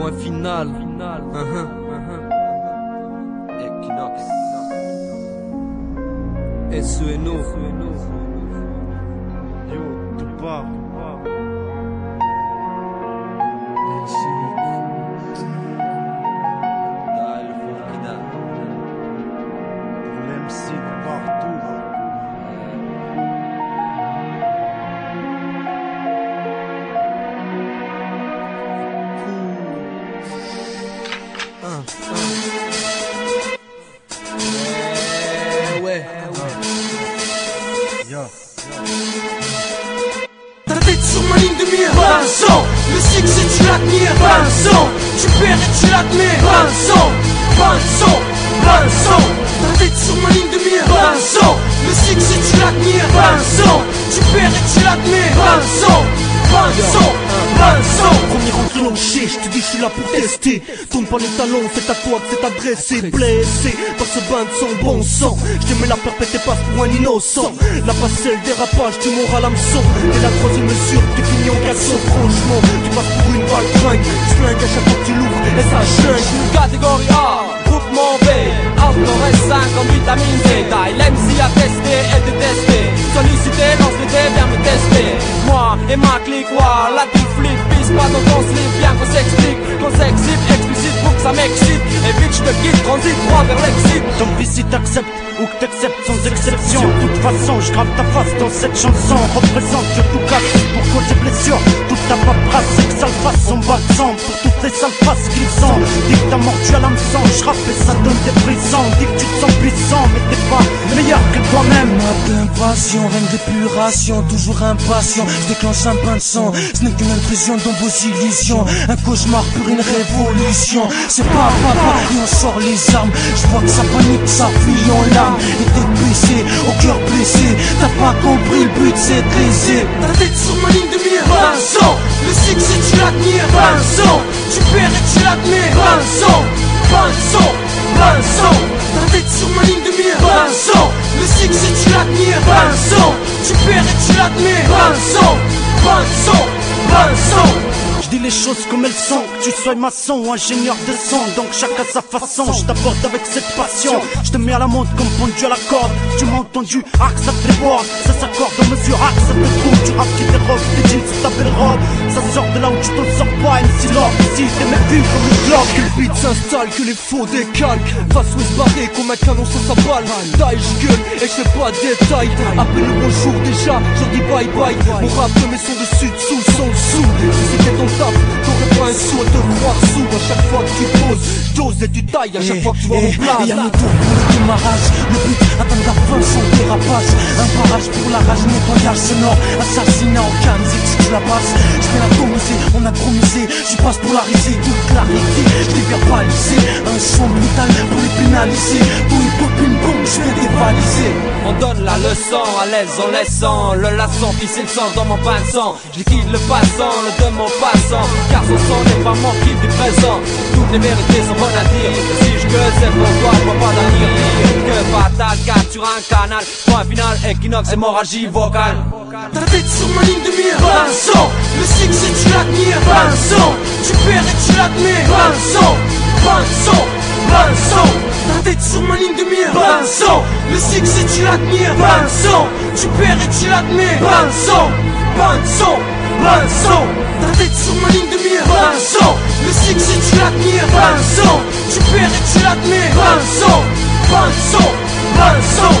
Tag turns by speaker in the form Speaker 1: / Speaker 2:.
Speaker 1: Point final. Uh-huh. Equinox. SENO.
Speaker 2: Yo, tu pars.
Speaker 1: Ouais.
Speaker 2: Yo.
Speaker 3: Tête sur ma ligne de mire Vincent Le tu l'admires Vincent Tu perds et tu l'admets Vincent Vincent Vincent tête sur ma ligne de mire Vincent Le
Speaker 4: Enclenché, je te dis je suis là pour tester. Tourne pas les talons, c'est à toi que c'est adressé Blessé. Par ce bain de son bon sang. Je te mets la perpète et passe pour un innocent. La passerelle dérapage, tu mourras l'hameçon Et la troisième mesure, tu finis en caleçon Franchement, tu passes pour une balle fringue Flingue à chaque fois que tu l'ouvres et ça chingue.
Speaker 5: Catégorie A, groupement B. Outdoor S5 en vitamine D. Taille l'MC à tester et détester Sollicité, lance le dé, viens me tester. Moi et ma clique, ouais, la big Pisse pas dans ton slip, bien qu'on s'explique Qu'on s'exhibe, explicite pour que ça m'excite. Et vite je te quitte, transit droit vers l'exit.
Speaker 4: Tant pis si ou que t'acceptes sans exception je grave ta face dans cette chanson Représente, je tout casse pour causer blessure Toute ta paperasse, c'est que ça le fasse en sang Pour toutes les sales faces qu'ils sont Dis que t'as mordu à l'hameçon, je rappe et ça donne des frissons Dis que tu te sens puissant, mais t'es pas meilleur que toi-même
Speaker 6: d'impassion, règne d'épuration, toujours impatient. Je déclenche un bain de sang, ce n'est qu'une intrusion dans vos illusions. Un cauchemar pour une révolution. C'est pas papa et on sort les armes. Je vois que ça panique, ça fuit en larmes. Et t'es au cœur blessé. T'as pas compris, le but c'est de léser.
Speaker 3: T'as la tête sur ma ligne de mire. Vincent Le succès tu l'admires. Vincent Tu perds et tu l'admets Vincent Vincent Vincent
Speaker 4: les choses comme elles sont, que tu sois maçon ou ingénieur de son, donc chacun sa façon. Je t'aborde avec cette passion, je te mets à la montre comme pendu à la corde. Tu m'as entendu, arc ça te déborde, ça s'accorde en mesure, ça te trouve. Tu rap qui dérobe, tes jeans sur ta belle robe, ça sort de là où tu t'en sors pas. MC Lord, ici t'es même vu comme une globe.
Speaker 1: Que le beat s'installe, que les faux décalquent Face West barré comme un canon sur sa balle Taille, je gueule et je fais pas de détails Appelle le bonjour déjà, je dis bye bye Mon rap mes sons dessus, dessous, sans dessous Si c'était ton taf, t'aurais pas un sou à te croire sous À chaque fois que tu poses, dose et tu tailles À chaque fois que tu vas en
Speaker 6: Et
Speaker 1: place
Speaker 6: y'a mon tour pour le démarrage Le but, atteindre la fin sans dérapage. Un barrage pour la rage, nettoyage sonore. Assassinat en canne, si tu la passes Je vais l'atomiser, on a trop misé. Je passe pour la risée, toute clarité Je l'ai verbalisé, un son brutal pour les pénaliser. Pour bombe, je vais dévaliser
Speaker 5: On donne la leçon à l'aise en laissant Le laçon qui le sang dans mon pain de sang Je liquide le passant, le de mon passant. Car son son n'est pas mon kit du présent Toutes les vérités sont bonnes à dire. Si je gueule c'est pour toi, je vois pas d'avenir. Que fatal, car sur un canal. Point final, équinoxe, hémorragie vocale.
Speaker 3: T'as la tête sur ma ligne de mire Vincent. Le succès tu l'admires Vincent. Tu perds et tu l'admets Vincent. Vincent Vincent la tête sur ma ligne de mire. Vincent Le succès tu l'admires Vincent Tu perds et tu l'admets Vincent Vincent Vincent la tête sur ma ligne de mire. Vincent Le succès tu l'admires Vincent Tu perds et tu l'admets Vincent Vincent Vincent